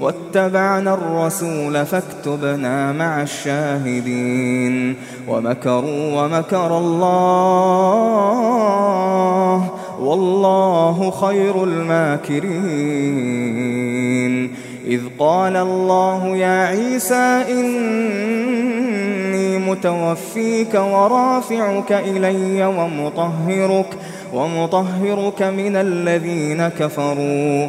واتبعنا الرسول فاكتبنا مع الشاهدين ومكروا ومكر الله والله خير الماكرين إذ قال الله يا عيسى إني متوفيك ورافعك إلي ومطهرك ومطهرك من الذين كفروا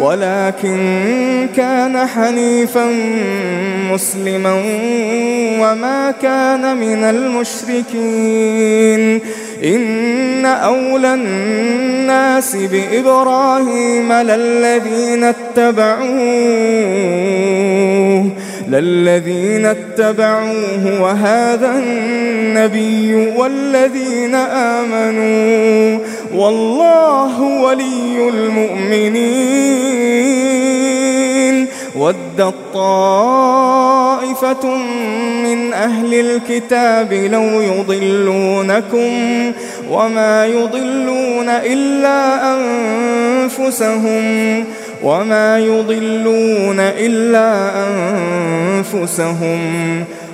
ولكن كان حنيفا مسلما وما كان من المشركين. إن أولى الناس بإبراهيم للذين اتبعوه للذين اتبعوه وهذا النبي والذين آمنوا. والله ولي المؤمنين. ود طائفة من أهل الكتاب لو يضلونكم وما يضلون إلا أنفسهم وما يضلون إلا أنفسهم